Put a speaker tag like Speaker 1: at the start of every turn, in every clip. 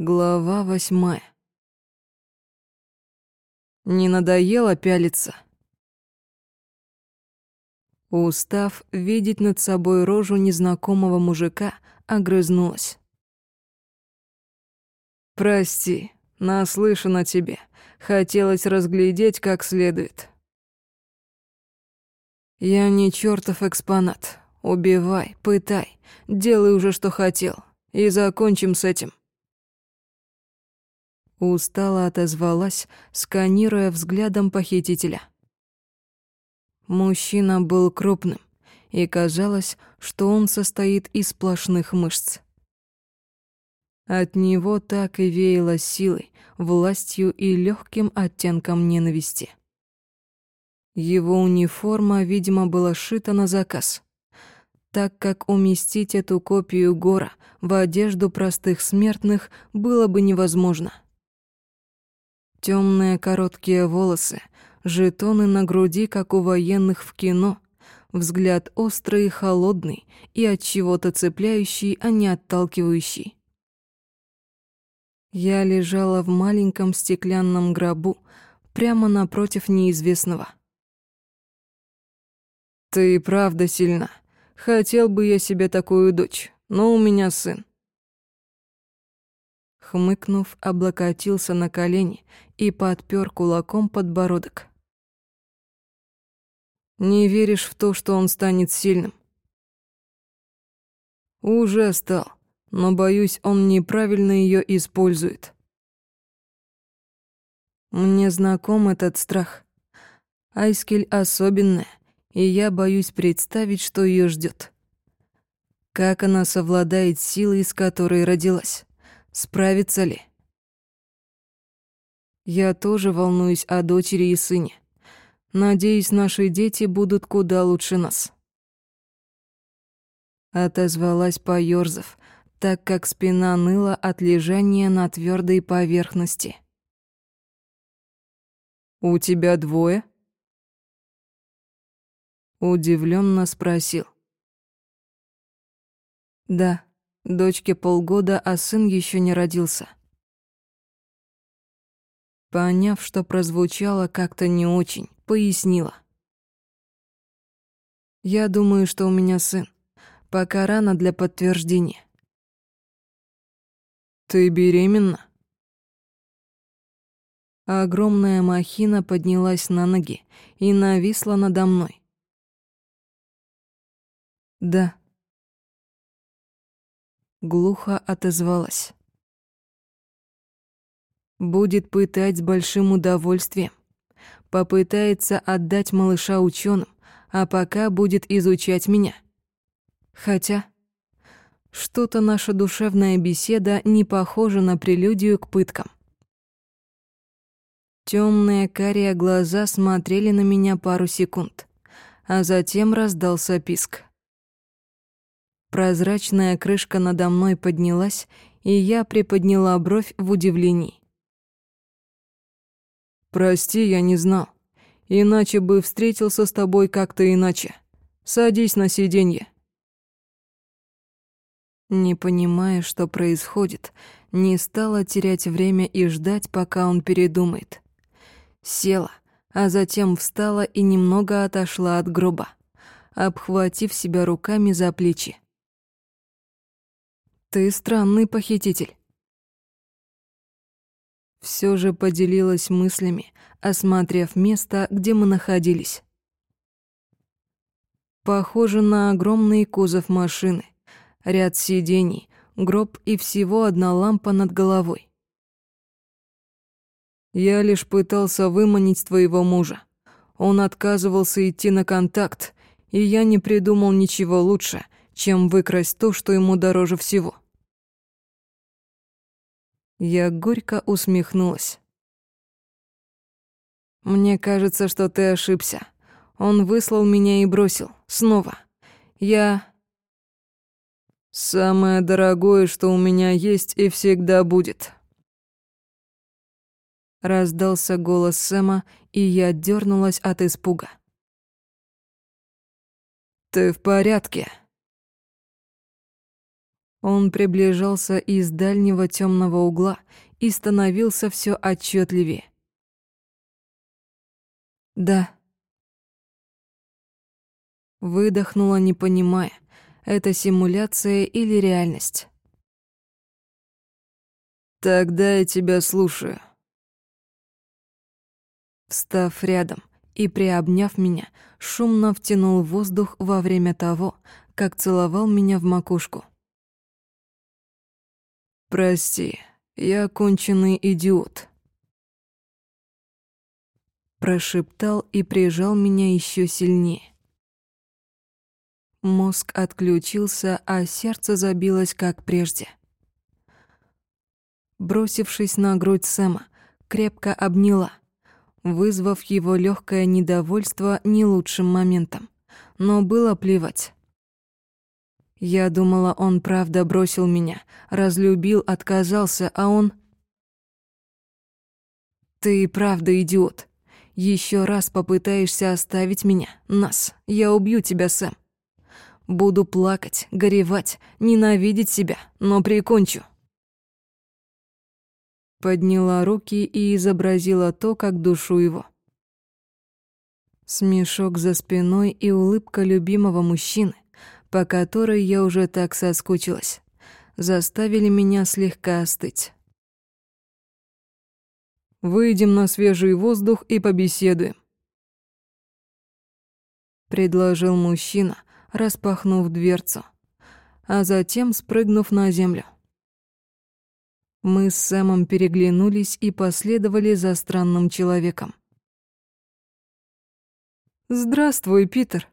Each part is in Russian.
Speaker 1: Глава восьмая. Не надоело пялиться? Устав видеть над собой рожу незнакомого мужика, огрызнулась. «Прости, наслышана тебе. Хотелось разглядеть как следует». «Я не чертов экспонат. Убивай, пытай, делай уже, что хотел, и закончим с этим». Устало отозвалась, сканируя взглядом похитителя. Мужчина был крупным, и казалось, что он состоит из сплошных мышц. От него так и веяло силой, властью и легким оттенком ненависти. Его униформа, видимо, была шита на заказ, так как уместить эту копию Гора в одежду простых смертных было бы невозможно. Темные короткие волосы, жетоны на груди, как у военных в кино, взгляд острый и холодный и от чего-то цепляющий, а не отталкивающий. Я лежала в маленьком стеклянном гробу, прямо напротив неизвестного. Ты правда сильна. Хотел бы я себе такую дочь, но у меня сын. Хмыкнув, облокотился на колени и подпер кулаком подбородок. Не веришь в то, что он станет сильным? Уже стал, но боюсь, он неправильно ее использует. Мне знаком этот страх. Айскель особенная, и я боюсь представить, что ее ждет. Как она совладает силой, с которой родилась? Справится ли? Я тоже волнуюсь о дочери и сыне. Надеюсь, наши дети будут куда лучше нас. Отозвалась поёрзав, так как спина ныла от лежания на твердой поверхности. «У тебя двое?» Удивленно спросил. «Да, дочке полгода, а сын еще не родился». Поняв, что прозвучало как-то не очень, пояснила. «Я думаю, что у меня сын. Пока рано для подтверждения». «Ты беременна?» Огромная махина поднялась на ноги и нависла надо мной. «Да». Глухо отозвалась. «Будет пытать с большим удовольствием. Попытается отдать малыша ученым, а пока будет изучать меня. Хотя что-то наша душевная беседа не похожа на прелюдию к пыткам. Темные карие глаза смотрели на меня пару секунд, а затем раздался писк. Прозрачная крышка надо мной поднялась, и я приподняла бровь в удивлении. «Прости, я не знал. Иначе бы встретился с тобой как-то иначе. Садись на сиденье». Не понимая, что происходит, не стала терять время и ждать, пока он передумает. Села, а затем встала и немного отошла от гроба, обхватив себя руками за плечи. Ты странный похититель. Все же поделилась мыслями, осмотрев место, где мы находились. Похоже на огромный кузов машины, ряд сидений, гроб и всего одна лампа над головой. Я лишь пытался выманить твоего мужа. Он отказывался идти на контакт, и я не придумал ничего лучше — чем выкрасть то, что ему дороже всего. Я горько усмехнулась. Мне кажется, что ты ошибся. Он выслал меня и бросил. Снова. Я... Самое дорогое, что у меня есть и всегда будет. Раздался голос Сэма, и я дернулась от испуга. Ты в порядке? Он приближался из дальнего темного угла и становился все отчетливее. Да. Выдохнула, не понимая, это симуляция или реальность.
Speaker 2: Тогда я тебя слушаю.
Speaker 1: Встав рядом и приобняв меня, шумно втянул воздух во время того, как целовал меня в макушку.
Speaker 2: «Прости, я конченый идиот»,
Speaker 1: прошептал и прижал меня еще сильнее. Мозг отключился, а сердце забилось, как прежде. Бросившись на грудь Сэма, крепко обняла, вызвав его легкое недовольство не лучшим моментом. Но было плевать. Я думала, он правда бросил меня, разлюбил, отказался, а он... Ты и правда идиот. Еще раз попытаешься оставить меня, нас, я убью тебя, Сэм. Буду плакать, горевать, ненавидеть себя, но прикончу. Подняла руки и изобразила то, как душу его. Смешок за спиной и улыбка любимого мужчины, по которой я уже так соскучилась, заставили меня слегка остыть.
Speaker 2: «Выйдем на свежий воздух и побеседуем», —
Speaker 1: предложил мужчина, распахнув дверцу, а затем спрыгнув на землю. Мы с Сэмом переглянулись и последовали за странным человеком.
Speaker 2: «Здравствуй, Питер!»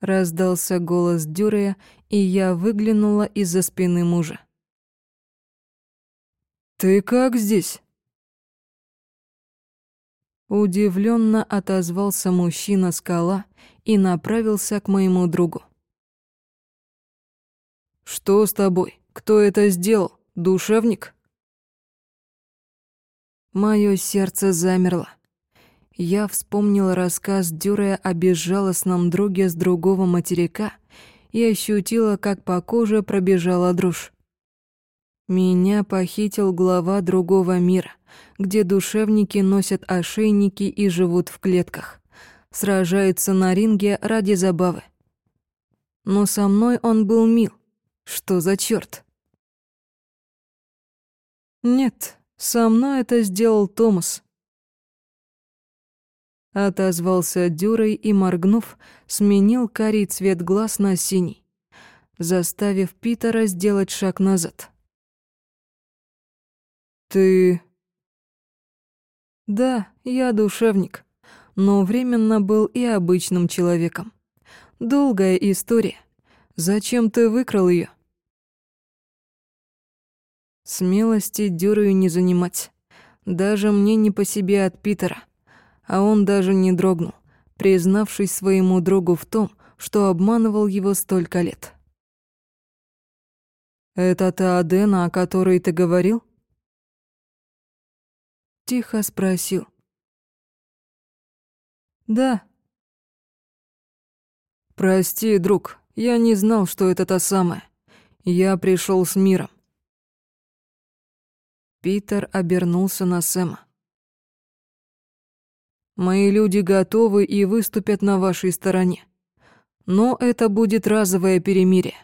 Speaker 1: Раздался голос Дюрея, и я выглянула из-за спины мужа.
Speaker 2: «Ты как здесь?»
Speaker 1: Удивленно отозвался мужчина-скала и направился к моему другу.
Speaker 2: «Что с тобой? Кто это сделал? Душевник?»
Speaker 1: Моё сердце замерло. Я вспомнила рассказ Дюрея о безжалостном друге с другого материка и ощутила, как по коже пробежала дрожь. Меня похитил глава другого мира, где душевники носят ошейники и живут в клетках сражается на ринге ради забавы. Но со мной он был мил. Что за чёрт?
Speaker 2: Нет, со мной это сделал Томас.
Speaker 1: Отозвался Дюрой и, моргнув, сменил карий цвет глаз на синий, заставив Питера сделать шаг назад.
Speaker 2: «Ты...»
Speaker 1: «Да, я душевник но временно был и обычным человеком. Долгая история. Зачем ты выкрал ее? Смелости Дюрою не занимать. Даже мне не по себе от Питера. А он даже не дрогнул, признавшись своему другу в том, что обманывал его столько лет. «Это та Адена, о которой ты говорил?» Тихо спросил,
Speaker 2: да. Прости, друг, я не знал, что это та самая. Я пришел с миром.
Speaker 1: Питер обернулся на Сэма.
Speaker 2: Мои люди готовы и выступят на вашей стороне. Но это будет разовое перемирие.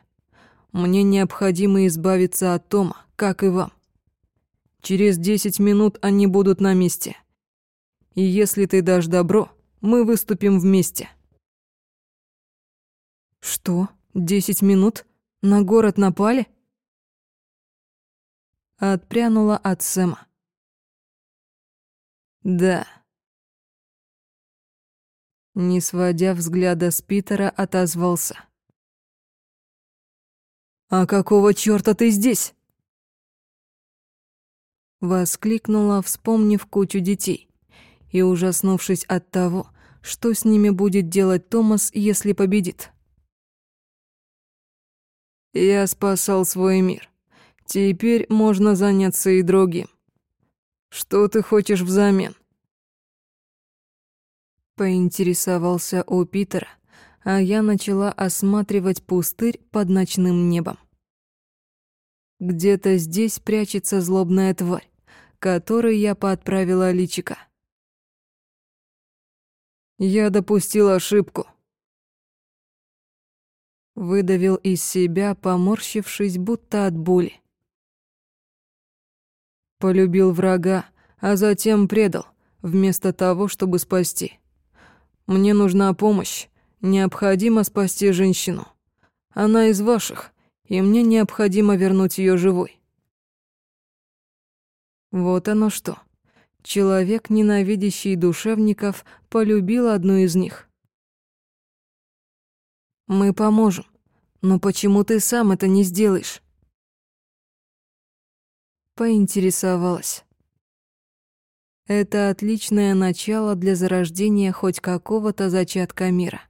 Speaker 2: Мне необходимо избавиться от Тома, как и вам. Через десять минут они будут на месте. И если ты дашь добро, мы выступим вместе.
Speaker 1: Что? Десять минут? На город напали? Отпрянула от Сэма.
Speaker 2: Да.
Speaker 1: Не сводя взгляда с Питера, отозвался.
Speaker 2: «А какого чёрта ты здесь?»
Speaker 1: Воскликнула, вспомнив кучу детей и ужаснувшись от того, что с ними будет делать Томас, если победит.
Speaker 2: Я спасал свой мир. Теперь можно заняться и другим. Что ты хочешь взамен?
Speaker 1: Поинтересовался у Питера, а я начала осматривать пустырь под ночным небом. Где-то здесь прячется злобная тварь, которой я поотправила личика.
Speaker 2: Я допустил ошибку.
Speaker 1: Выдавил из себя, поморщившись, будто от боли.
Speaker 2: Полюбил врага, а затем предал, вместо того, чтобы спасти. Мне нужна помощь, необходимо спасти женщину. Она из ваших, и мне необходимо вернуть ее живой.
Speaker 1: Вот оно что. Человек, ненавидящий душевников, полюбил одну из них. Мы поможем. Но почему ты сам это не сделаешь? Поинтересовалась. Это отличное начало для зарождения хоть какого-то зачатка мира,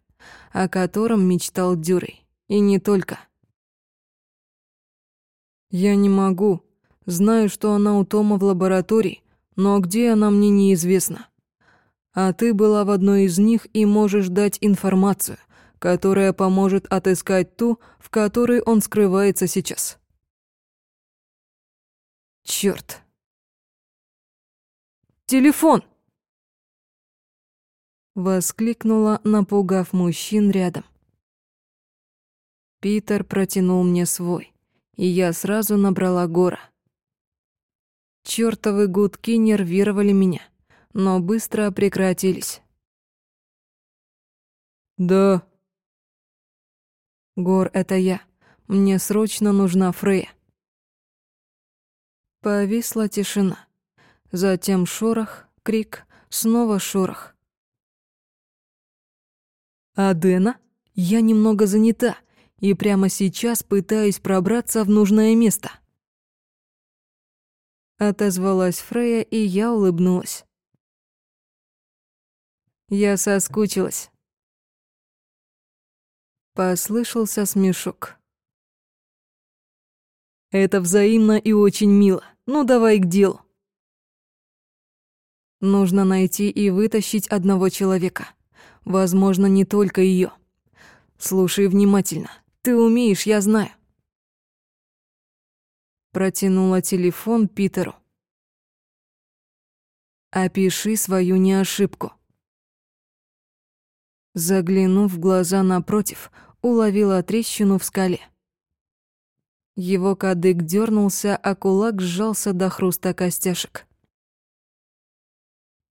Speaker 1: о котором мечтал Дюрей. И не только.
Speaker 2: Я не могу. Знаю, что она у Тома в лаборатории, но где она мне неизвестно. А ты была в одной из них и можешь дать информацию, которая поможет отыскать ту, в которой он скрывается сейчас.
Speaker 1: Чёрт. Телефон! Воскликнула, напугав мужчин рядом. Питер протянул мне свой и я сразу набрала Гора. Чёртовы гудки нервировали меня, но быстро прекратились.
Speaker 2: «Да».
Speaker 1: «Гор, это я. Мне срочно нужна Фрея». Повисла тишина. Затем шорох, крик, снова шорох. «Адена? Я немного занята и прямо сейчас пытаюсь пробраться в нужное место. Отозвалась Фрея, и я улыбнулась. Я соскучилась. Послышался смешок.
Speaker 2: Это взаимно и очень мило. Ну давай к делу.
Speaker 1: Нужно найти и вытащить одного человека. Возможно, не только ее. Слушай внимательно. Ты умеешь, я знаю. Протянула телефон Питеру. Опиши свою неошибку. Заглянув в глаза напротив, уловила трещину в скале. Его кадык дернулся, а кулак сжался до хруста костяшек.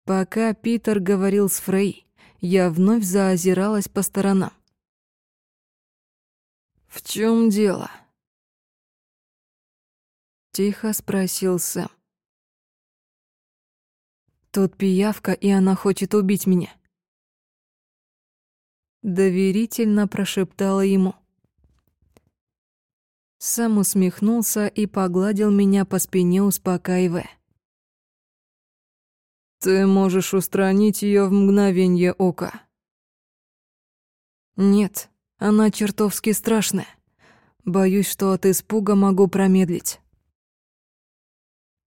Speaker 1: Пока Питер говорил с Фрей, я вновь заозиралась по сторонам.
Speaker 2: «В чем дело?»
Speaker 1: Тихо спросил Сэм. «Тут пиявка, и она хочет убить меня». Доверительно прошептала ему. Сэм усмехнулся и погладил меня по спине, успокаивая.
Speaker 2: «Ты можешь устранить ее в мгновение ока».
Speaker 1: «Нет, она чертовски страшная. Боюсь, что от испуга могу промедлить.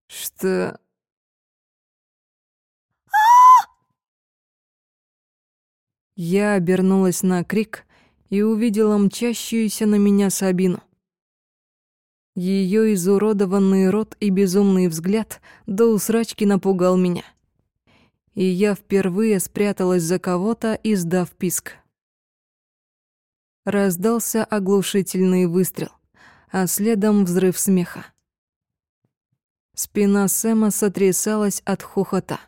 Speaker 2: Что...
Speaker 1: Я обернулась на крик и увидела мчащуюся на меня Сабину. Ее изуродованный рот и безумный взгляд до усрачки напугал меня. И я впервые спряталась за кого-то, издав писк. Раздался оглушительный выстрел, а следом взрыв смеха. Спина Сэма сотрясалась от хохота.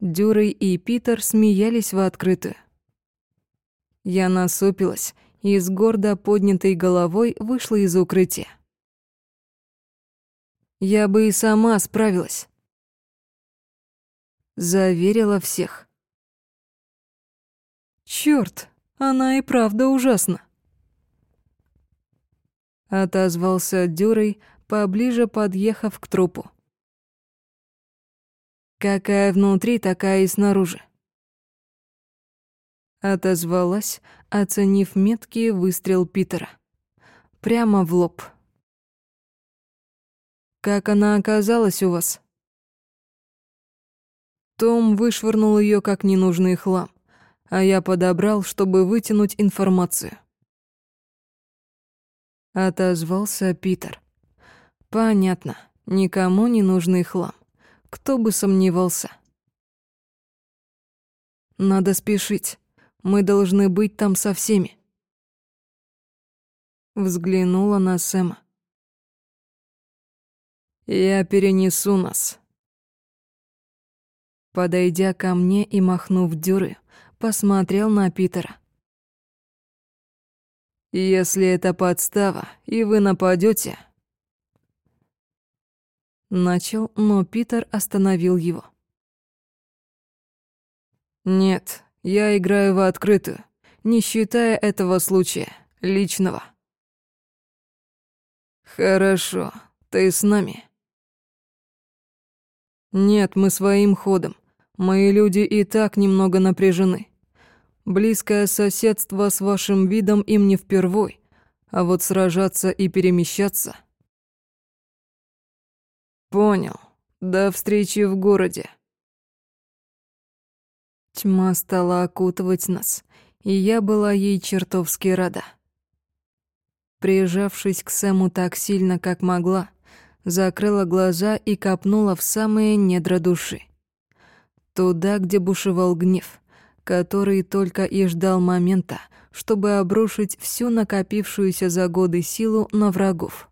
Speaker 1: Дюрей и Питер смеялись в открытую. Я насупилась и с гордо поднятой головой вышла из укрытия. Я бы и сама справилась. Заверила всех. Чёрт! Она и правда ужасна. Отозвался Дюрей, поближе подъехав к трупу. Какая внутри, такая и снаружи. Отозвалась, оценив меткий выстрел Питера. Прямо в лоб. Как она оказалась у вас? Том вышвырнул ее как ненужный хлам а я подобрал, чтобы вытянуть информацию. Отозвался Питер. Понятно, никому не нужный хлам. Кто бы сомневался. Надо спешить. Мы должны быть там со всеми. Взглянула на Сэма. Я перенесу нас. Подойдя ко мне и махнув дюры, посмотрел на Питера. Если это подстава, и вы нападете, Начал, но Питер остановил его. «Нет, я играю в открытую, не считая этого случая, личного». «Хорошо, ты с нами?» «Нет, мы своим ходом. Мои люди и так немного напряжены. Близкое соседство с вашим видом им не впервой, а вот сражаться и перемещаться...» «Понял. До встречи в городе». Тьма стала окутывать нас, и я была ей чертовски рада. Прижавшись к Сэму так сильно, как могла, закрыла глаза и копнула в самые недра души. Туда, где бушевал гнев, который только и ждал момента, чтобы обрушить всю накопившуюся за годы силу на врагов.